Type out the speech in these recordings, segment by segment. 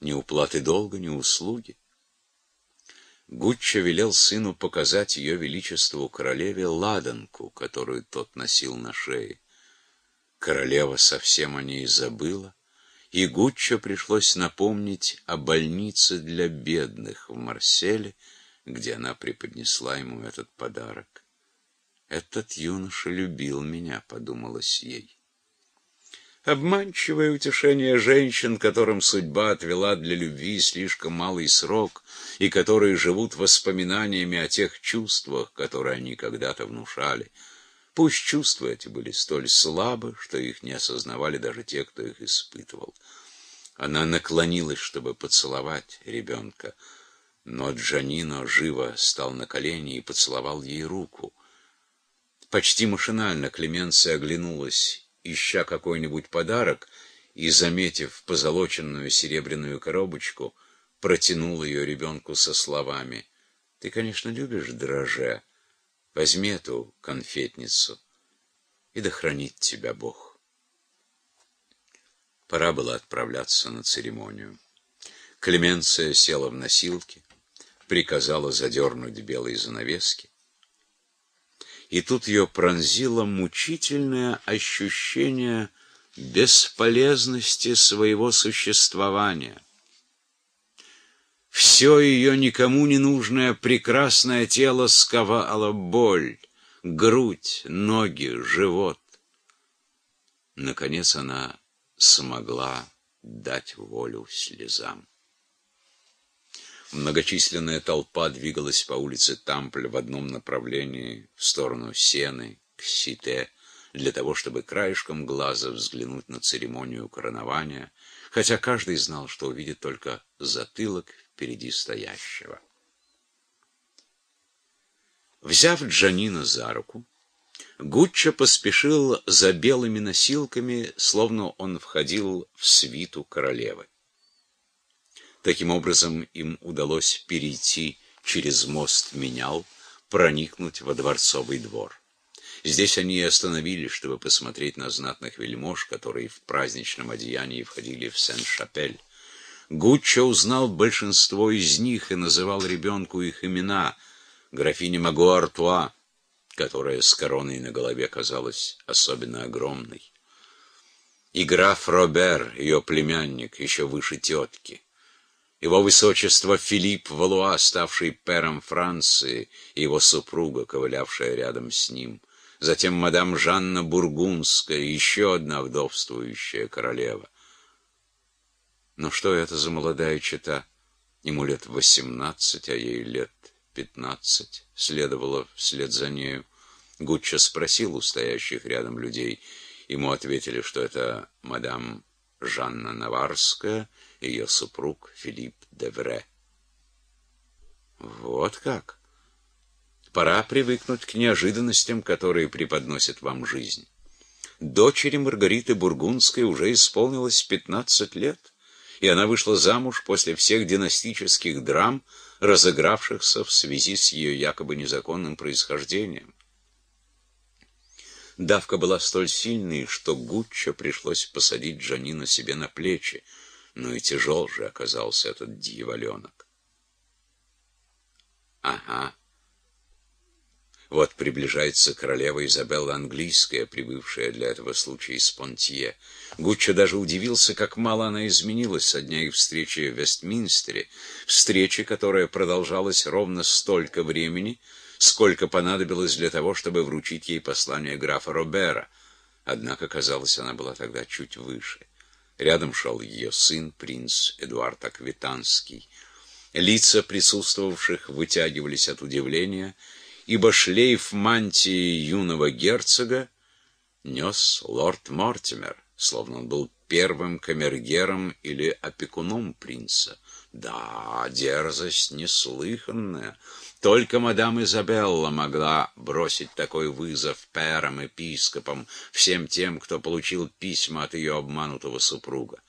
ни уплаты долга, ни услуги. Гуччо велел сыну показать ее величеству королеве ладанку, которую тот носил на шее. Королева совсем о ней забыла, и Гуччо пришлось напомнить о больнице для бедных в Марселе, где она преподнесла ему этот подарок. «Этот юноша любил меня», — подумалось ей. Обманчивое утешение женщин, которым судьба отвела для любви слишком малый срок, и которые живут воспоминаниями о тех чувствах, которые они когда-то внушали. Пусть чувства эти были столь слабы, что их не осознавали даже те, кто их испытывал. Она наклонилась, чтобы поцеловать ребенка, но Джанино живо стал на колени и поцеловал ей руку. Почти машинально Клеменция оглянулась ища какой-нибудь подарок, и, заметив позолоченную серебряную коробочку, протянул ее ребенку со словами «Ты, конечно, любишь дроже. Возьми эту конфетницу, и да хранит тебя Бог». Пора было отправляться на церемонию. Клеменция села в носилки, приказала задернуть белые занавески, и тут ее пронзило мучительное ощущение бесполезности своего существования. Все ее никому не нужное прекрасное тело сковало боль, грудь, ноги, живот. Наконец она смогла дать волю слезам. Многочисленная толпа двигалась по улице Тампль в одном направлении, в сторону Сены, к Сите, для того, чтобы краешком глаза взглянуть на церемонию коронования, хотя каждый знал, что увидит только затылок впереди стоящего. Взяв Джанина за руку, Гуччо поспешил за белыми носилками, словно он входил в свиту королевы. Таким образом, им удалось перейти через мост Менял, проникнуть во дворцовый двор. Здесь они и остановились, чтобы посмотреть на знатных вельмож, которые в праздничном одеянии входили в Сен-Шапель. Гуччо узнал большинство из них и называл ребенку их имена. Графиня Магуартуа, которая с короной на голове казалась особенно огромной. И граф Робер, ее племянник, еще выше тетки его высочество Филипп Валуа, ставший пером Франции, и его супруга, ковылявшая рядом с ним. Затем мадам Жанна Бургундская, еще одна вдовствующая королева. Но что это за молодая чета? Ему лет восемнадцать, а ей лет пятнадцать. Следовало вслед за нею. Гуччо спросил у стоящих рядом людей. Ему ответили, что это мадам Жанна Наварская, ее супруг Филипп Девре. Вот как. Пора привыкнуть к неожиданностям, которые преподносит вам жизнь. Дочери Маргариты Бургундской уже исполнилось 15 лет, и она вышла замуж после всех династических драм, разыгравшихся в связи с ее якобы незаконным происхождением. Давка была столь сильной, что Гуччо пришлось посадить Джанина себе на плечи, ну и тяжел же оказался этот дьяволенок. Ага. Вот приближается королева Изабелла Английская, прибывшая для этого случая из Понтье. Гуччо даже удивился, как мало она изменилась со дня их встречи в Вестминстере, встречи, которая продолжалась ровно столько времени, сколько понадобилось для того, чтобы вручить ей послание графа Робера. Однако, казалось, она была тогда чуть выше. Рядом шел ее сын, принц Эдуард Аквитанский. Лица присутствовавших вытягивались от удивления, ибо шлейф мантии юного герцога нес лорд Мортимер, словно он был первым камергером или опекуном принца. Да, дерзость неслыханная. Только мадам Изабелла могла бросить такой вызов перам, епископам, всем тем, кто получил письма от ее обманутого супруга.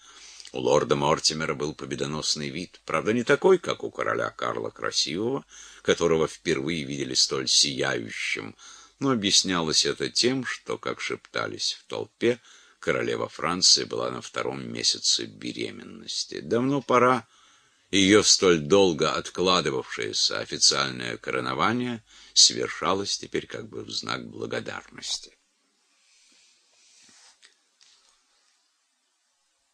У лорда Мортимера был победоносный вид, правда, не такой, как у короля Карла Красивого, которого впервые видели столь сияющим, но объяснялось это тем, что, как шептались в толпе, королева Франции была на втором месяце беременности. Давно пора ее столь долго откладывавшееся официальное коронование совершалось теперь как бы в знак благодарности.